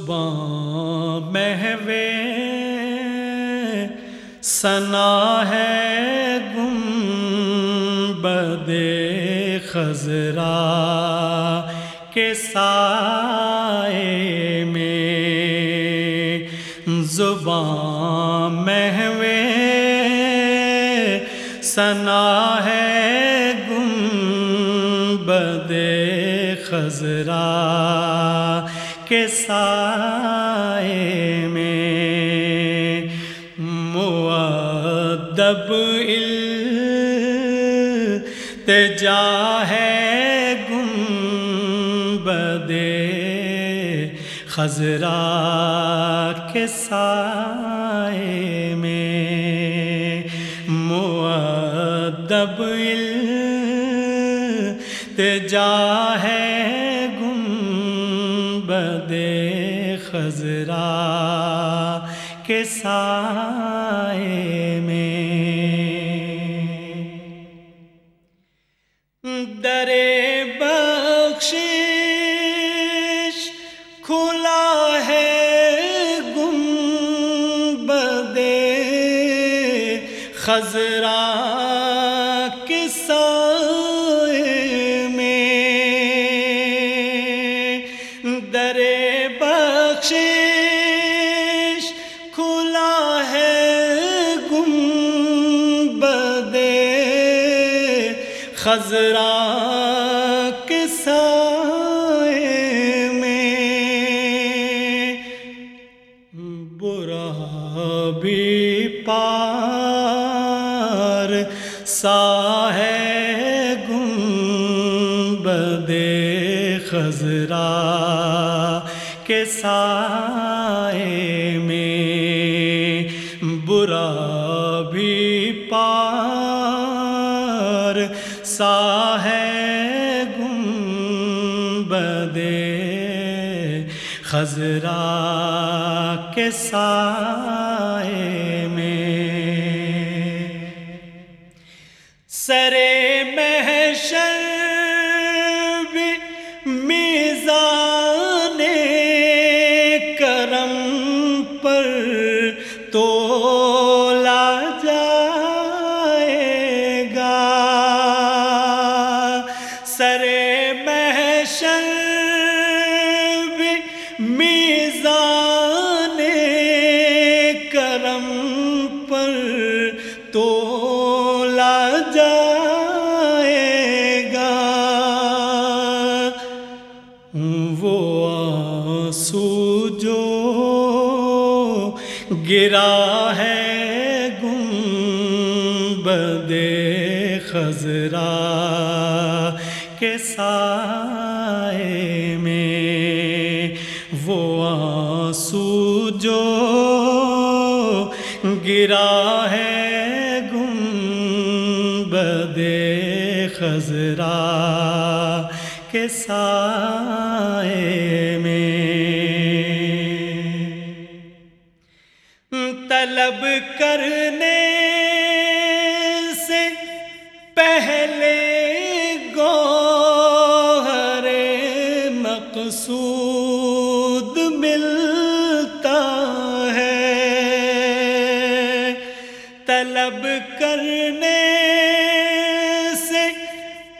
زباں محوے سنا ہے گم بدے خزرا کے سائے میں زباں محوے سنا ہے گم بدے خزرا کے سائے میں معدب التجا ہے گنبد خزرا کے سائے میں معدب التجا ہے کے سائے میں۔ درے بخشش کھلا ہے گم بدے خزرا کے سائے خزرا کے سائے میں برا بھی پار سا ہے گم خزرا کے سائے میں۔ سا ہے گنبدے خزرا کے سائے میزان کرم پر تولا جائے گا۔ وہ آنسو جو گرا ہے گم بدے خزرا کے سائے آنسو جو گرا ہے گم بدے خزرا کے سائے میں۔ طلب کرنے طلب کرنے سے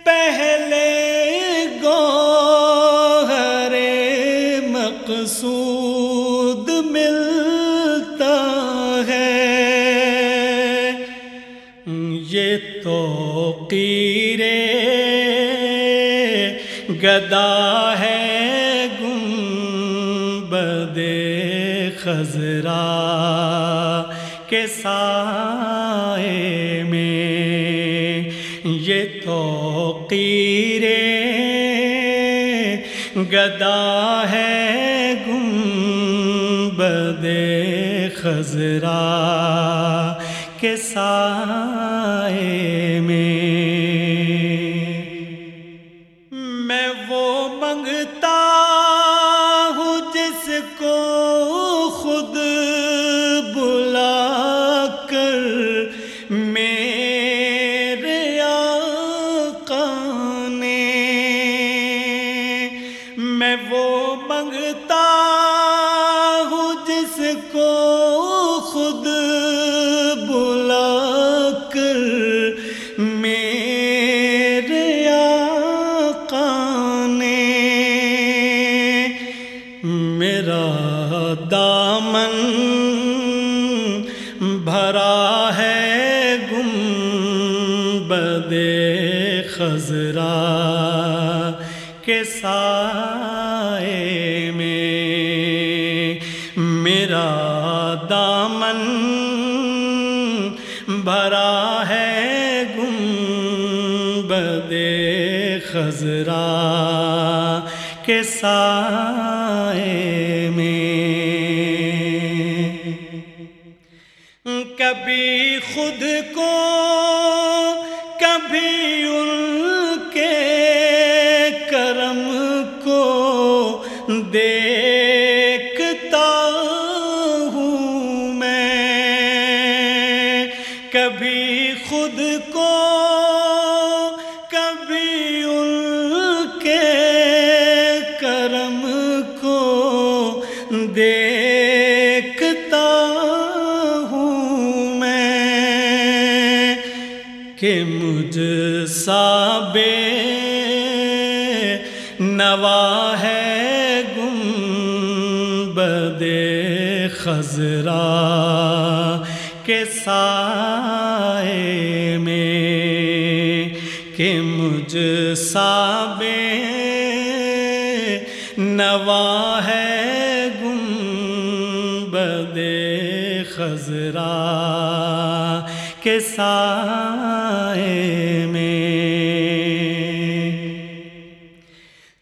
پہلے گوہر مقصود ملتا ہے۔ یہ تو قیرے گدا ہے گم بدے خزرا کے سائے میں یہ تو قیرے گدا ہے گنبد خزرا کے سائے کے سائے میں میرا دامن بھرا ہے گم بدے خزرا کے سائے میں کبھی خود کو، کبھی ان کو دیکھتا ہوں میں کہ مجھ سا بے نوا ہے گم بدے خزرا کے سائے میں کہ مجھ سا بے نوا ہے گم بدے خزرا کے سائے میں۔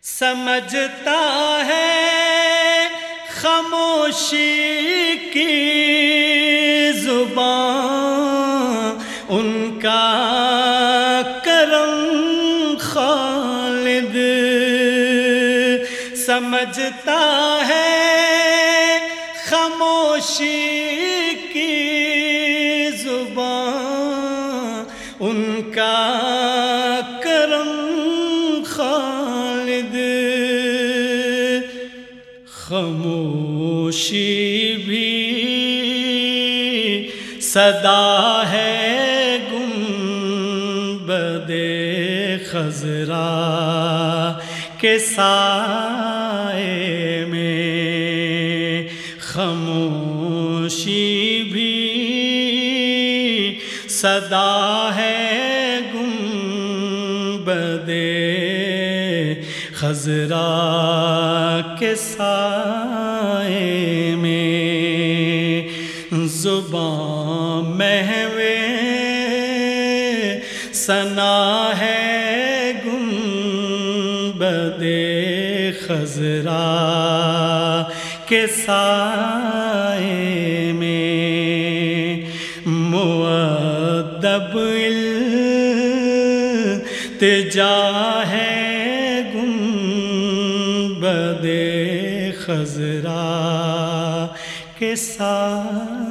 سمجھتا ہے خاموشی کی زبان سمجھتا ہے خاموشی کی زبان، ان کا کرم خالد۔ خاموشی بھی صدا ہے گم بدے خزرا کے سائے میں خاموشی بھی صدا ہے گم بدے خزرا کے سائے میں زباں محوے سنا ہے گم بدے خزرا کے سائے میں معدب التجا ہے گم بدے خزرا کے سائے